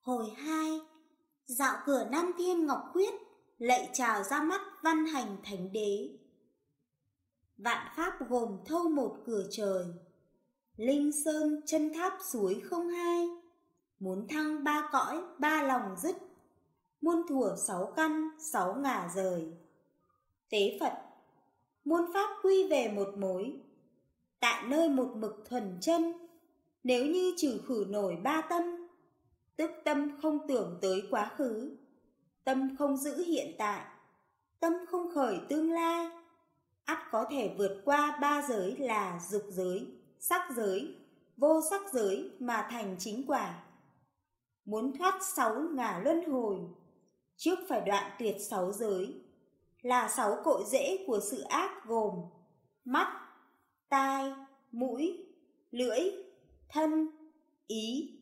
Hồi hai, dạo cửa Nam Thiên Ngọc Quyết, lạy chào ra mắt văn hành thánh đế. Vạn pháp gồm thâu một cửa trời, linh sơn chân tháp suối không hai, muốn thăng ba cõi ba lòng dứt, muôn thủa sáu căn sáu ngả rời. Tế Phật, muôn pháp quy về một mối, tại nơi một mực thuần chân, nếu như trừ khử nổi ba tâm, tức tâm không tưởng tới quá khứ, tâm không giữ hiện tại, tâm không khởi tương lai, ắt có thể vượt qua ba giới là dục giới, sắc giới, vô sắc giới mà thành chính quả. Muốn thoát sáu ngả luân hồi, trước phải đoạn tuyệt sáu giới, là sáu cội rễ của sự ác gồm mắt, tai, mũi, lưỡi, thân, ý.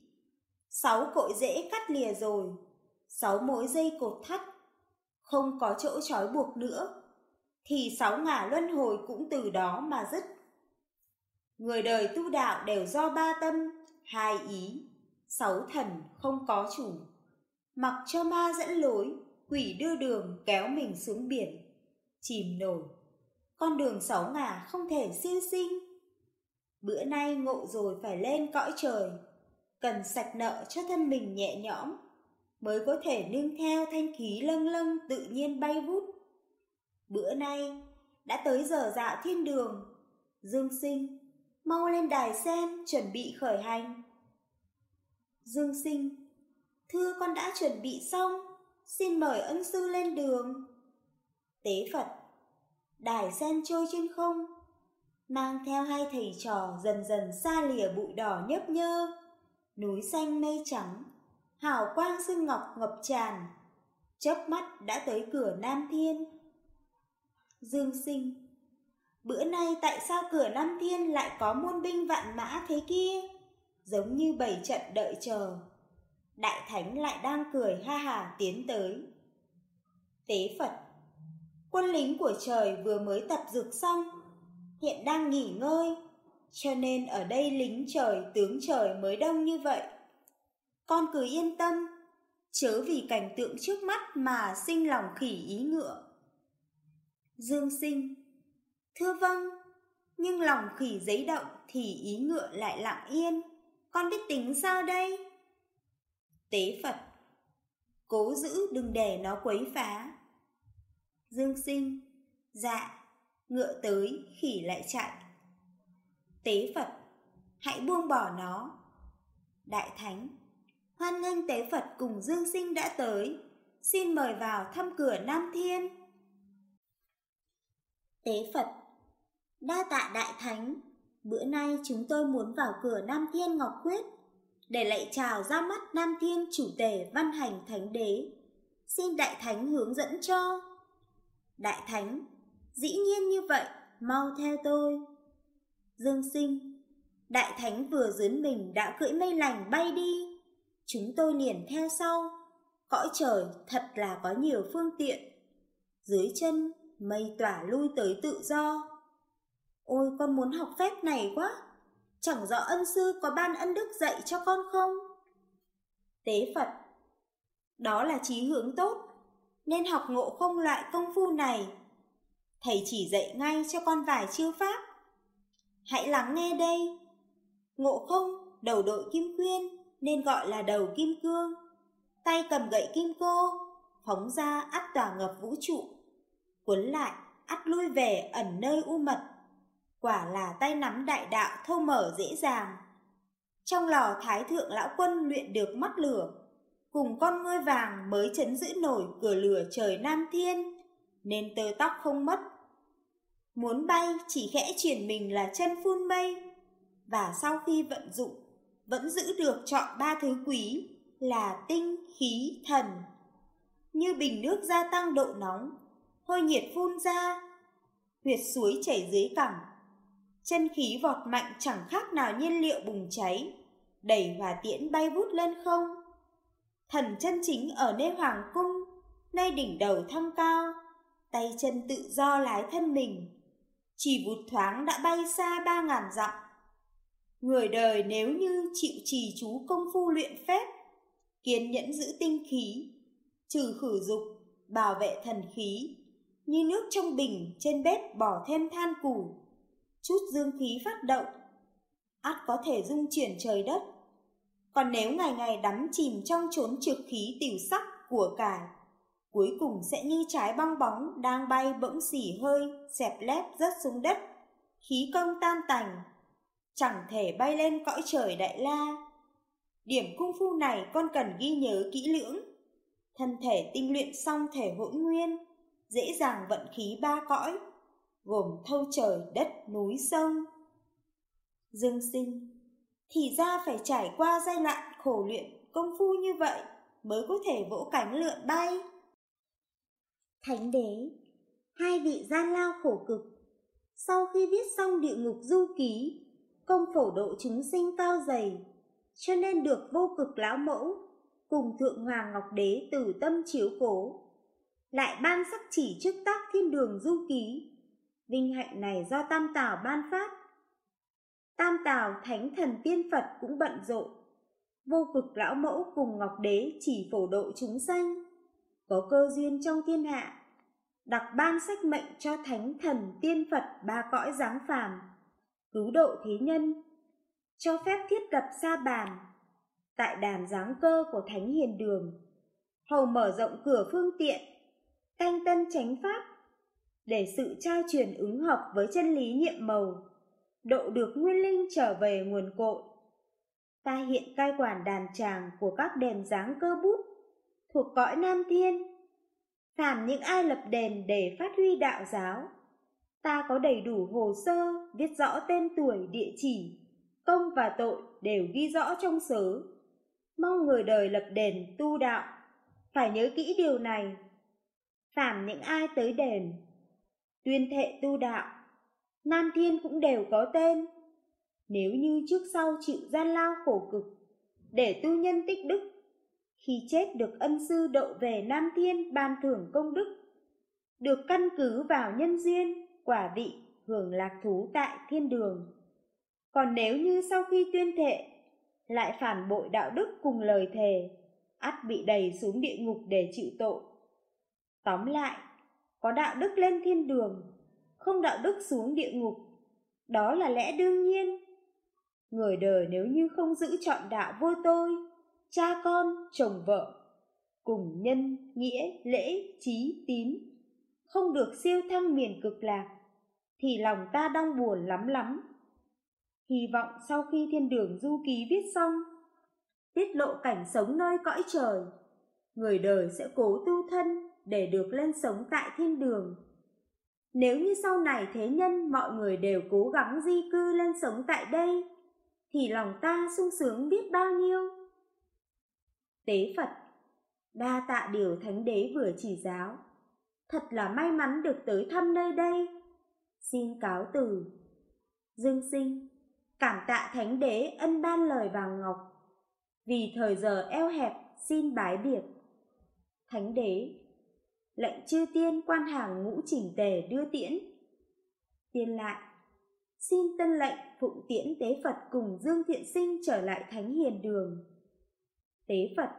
Sáu cội rễ cắt lìa rồi, sáu mối dây cột thắt, không có chỗ trói buộc nữa, thì sáu ngả luân hồi cũng từ đó mà dứt. Người đời tu đạo đều do ba tâm, hai ý, sáu thần không có chủ. Mặc cho ma dẫn lối, quỷ đưa đường kéo mình xuống biển, chìm nổi. Con đường sáu ngả không thể siêu sinh. Bữa nay ngộ rồi phải lên cõi trời, cần sạch nợ cho thân mình nhẹ nhõm, mới có thể nương theo thanh khí lâng lâng tự nhiên bay vút. Bữa nay đã tới giờ dạo thiên đường, Dương Sinh, mau lên đài sen chuẩn bị khởi hành. Dương Sinh, thưa con đã chuẩn bị xong, xin mời ân sư lên đường. Tế Phật, đài sen trôi trên không, mang theo hai thầy trò dần dần xa lìa bụi đỏ nhấp nhơ, núi xanh mây trắng, hào quang sương ngọc ngập tràn, chớp mắt đã tới cửa Nam Thiên. Dương Sinh Bữa nay tại sao cửa Nam Thiên lại có môn binh vạn mã thế kia? Giống như bảy trận đợi chờ. Đại Thánh lại đang cười ha hà tiến tới. Tế Phật Quân lính của trời vừa mới tập dược xong, hiện đang nghỉ ngơi, cho nên ở đây lính trời tướng trời mới đông như vậy. Con cứ yên tâm, chớ vì cảnh tượng trước mắt mà sinh lòng khỉ ý ngựa. Dương sinh Thưa vâng, nhưng lòng khỉ giấy động thì ý ngựa lại lặng yên. Con biết tính sao đây? Tế Phật Cố giữ đừng để nó quấy phá. Dương sinh Dạ, ngựa tới, khỉ lại chạy. Tế Phật Hãy buông bỏ nó. Đại Thánh Hoan nghênh Tế Phật cùng Dương sinh đã tới. Xin mời vào thăm cửa Nam Thiên. Tế Phật Đa tạ Đại Thánh, bữa nay chúng tôi muốn vào cửa Nam Thiên Ngọc Quyết để lạy chào ra mắt Nam Thiên chủ tể văn hành Thánh Đế. Xin Đại Thánh hướng dẫn cho. Đại Thánh, dĩ nhiên như vậy, mau theo tôi. Dương sinh, Đại Thánh vừa dướn mình đã cưỡi mây lành bay đi. Chúng tôi liền theo sau. Cõi trời thật là có nhiều phương tiện. Dưới chân, mây tỏa lui tới tự do Ôi con muốn học phép này quá, chẳng rõ ân sư có ban ân đức dạy cho con không? Tế Phật Đó là chí hướng tốt, nên học ngộ không loại công phu này. Thầy chỉ dạy ngay cho con vài chiêu pháp. Hãy lắng nghe đây. Ngộ không, đầu đội kim quyên nên gọi là đầu kim cương. Tay cầm gậy kim cô, phóng ra ắt tỏa ngập vũ trụ. Cuốn lại, ắt lui về ẩn nơi u mật Quả là tay nắm đại đạo thâu mở dễ dàng. Trong lò thái thượng lão quân luyện được mắt lửa, cùng con ngươi vàng mới chấn giữ nổi cửa lửa trời Nam Thiên, nên tơ tóc không mất. Muốn bay chỉ khẽ chuyển mình là chân phun mây, và sau khi vận dụng, vẫn giữ được chọn ba thứ quý là tinh, khí, thần. Như bình nước gia tăng độ nóng, hơi nhiệt phun ra, huyệt suối chảy dưới cẳng, chân khí vọt mạnh chẳng khác nào nhiên liệu bùng cháy, đẩy hỏa tiễn bay vút lên không. Thần chân chính ở nơi hoàng cung, nay đỉnh đầu thăng cao, tay chân tự do lái thân mình, chỉ vụt thoáng đã bay xa ba ngàn dặm. Người đời nếu như chịu trì chú công phu luyện phép, kiên nhẫn giữ tinh khí, trừ khử dục, bảo vệ thần khí, như nước trong bình trên bếp bỏ thêm than củi, chút dương khí phát động, ắt có thể dung chuyển trời đất. Còn nếu ngày ngày đắm chìm trong chốn trực khí tiểu sắc của cải, cuối cùng sẽ như trái bong bóng đang bay bỗng xỉ hơi, xẹp lép rớt xuống đất, khí công tan tành, chẳng thể bay lên cõi trời đại la. Điểm cung phu này con cần ghi nhớ kỹ lưỡng. Thân thể tinh luyện xong thể hỗn nguyên, dễ dàng vận khí ba cõi, gồm thâu trời, đất, núi, sông. Dương sinh, thì ra phải trải qua giai đoạn khổ luyện công phu như vậy mới có thể vỗ cánh lượn bay. Thánh đế, hai vị gian lao khổ cực, sau khi viết xong địa ngục du ký, công phổ độ chúng sinh cao dày, cho nên được vô cực lão mẫu cùng thượng hoàng ngọc đế từ tâm chiếu cố lại ban sắc chỉ trước tác thiên đường du ký. Vinh hạnh này do tam tào ban phát. Tam tào thánh thần tiên phật cũng bận rộn. Vô cực lão mẫu cùng ngọc đế chỉ phổ độ chúng sanh. Có cơ duyên trong thiên hạ đặc ban sách mệnh cho thánh thần tiên phật ba cõi giáng phàm. Cứu độ thế nhân. Cho phép thiết lập sa bàn. Tại đàn giáng cơ của thánh hiền đường. Hầu mở rộng cửa phương tiện. Canh tân chánh pháp. Để sự trao truyền ứng hợp với chân lý nhiệm màu. Độ được nguyên linh trở về nguồn cội. Ta hiện cai quản đàn tràng của các đền giáng cơ bút thuộc cõi nam thiên phàm những ai lập đền để phát huy đạo giáo. Ta có đầy đủ hồ sơ, viết rõ tên tuổi, địa chỉ, công và tội đều ghi rõ trong sớ. Mong người đời lập đền tu đạo. Phải nhớ kỹ điều này. Phàm những ai tới đền, tuyên thệ tu đạo, nam thiên cũng đều có tên. Nếu như trước sau chịu gian lao khổ cực, để tu nhân tích đức khi chết được ân sư độ về nam thiên ban thưởng công đức, được căn cứ vào nhân duyên, quả vị hưởng lạc thú tại thiên đường. Còn nếu như sau khi tuyên thệ, lại phản bội đạo đức cùng lời thề, ắt bị đầy xuống địa ngục để chịu tội. Tóm lại, có đạo đức lên thiên đường, không đạo đức xuống địa ngục, đó là lẽ đương nhiên. Người đời nếu như không giữ chọn đạo vô tôi cha con, chồng vợ, cùng nhân, nghĩa, lễ, trí, tín. Không được siêu thăng miền cực lạc, thì lòng ta đong buồn lắm lắm. Hy vọng sau khi thiên đường du ký viết xong, tiết lộ cảnh sống nơi cõi trời, người đời sẽ cố tu thân để được lên sống tại thiên đường. Nếu như sau này thế nhân, mọi người đều cố gắng di cư lên sống tại đây, thì lòng ta sung sướng biết bao nhiêu? Tế phật. Đa tạ điều thánh đế vừa chỉ giáo. Thật là may mắn được tới thăm nơi đây. Xin cáo từ. Dương sinh, cảm tạ thánh đế ân ban lời vàng ngọc. Vì thời giờ eo hẹp, xin bái biệt. Thánh đế, lệnh chư tiên quan hàng ngũ chỉnh tề đưa tiễn. Tiên lại, xin tân lệnh phụng tiễn tế phật cùng dương thiện sinh trở lại thánh hiền đường tế phật.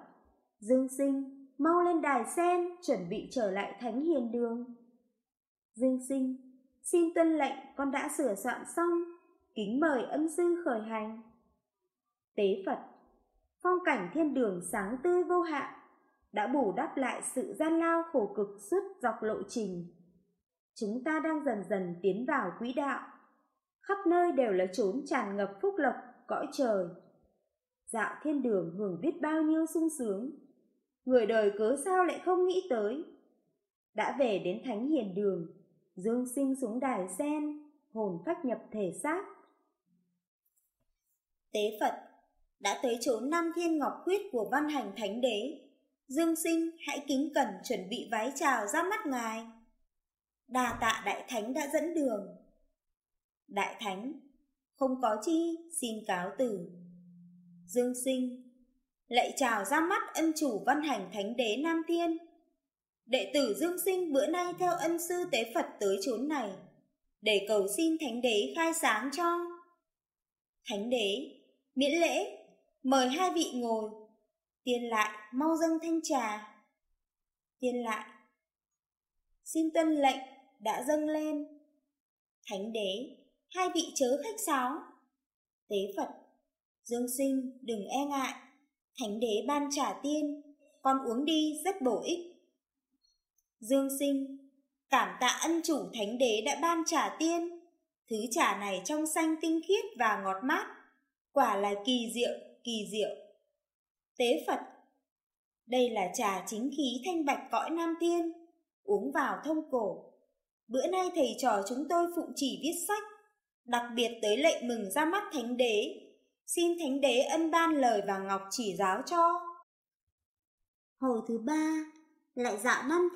Dương sinh mau lên đài sen chuẩn bị trở lại thánh hiền đường. Dương sinh, xin tuân lệnh, con đã sửa soạn xong, kính mời ân sư khởi hành. Tế phật, phong cảnh thiên đường sáng tươi vô hạn, đã bù đắp lại sự gian lao khổ cực suốt dọc lộ trình. Chúng ta đang dần dần tiến vào quỹ đạo. Khắp nơi đều là chốn tràn ngập phúc lộc, cõi trời dạo thiên đường hưởng biết bao nhiêu sung sướng người đời cớ sao lại không nghĩ tới đã về đến thánh hiền đường dương sinh xuống đài sen hồn phách nhập thể xác tế phật đã tới chốn Nam Thiên Ngọc Quyết của văn hành thánh đế. Dương sinh hãy kính cẩn chuẩn bị vái chào ra mắt ngài. Đà tạ đại thánh đã dẫn đường. Đại thánh, không có chi, xin cáo từ. Dương sinh, lạy chào ra mắt ân chủ văn hành thánh đế Nam Thiên. Đệ tử Dương sinh bữa nay theo ân sư tế Phật tới chốn này, để cầu xin thánh đế khai sáng cho. Thánh đế, miễn lễ, mời hai vị ngồi. Tiên lại mau dâng thanh trà. Tiên lại. Xin tuân lệnh đã dâng lên. Thánh đế, hai vị chớ khách sáo. Tế Phật, Dương sinh đừng e ngại. Thánh đế ban trả tiên, con uống đi rất bổ ích. Dương sinh, cảm tạ ân chủ thánh đế đã ban trả tiên. Thứ trà này trong xanh tinh khiết và ngọt mát, quả là kỳ diệu, kỳ diệu. Tế Phật, đây là trà chính khí thanh bạch cõi nam tiên, uống vào thông cổ. Bữa nay thầy trò chúng tôi phụng chỉ viết sách, đặc biệt tới lệnh mừng ra mắt thánh đế. Xin thánh đế ân ban lời và ngọc chỉ giáo cho. Hồi thứ ba, lại dạo năm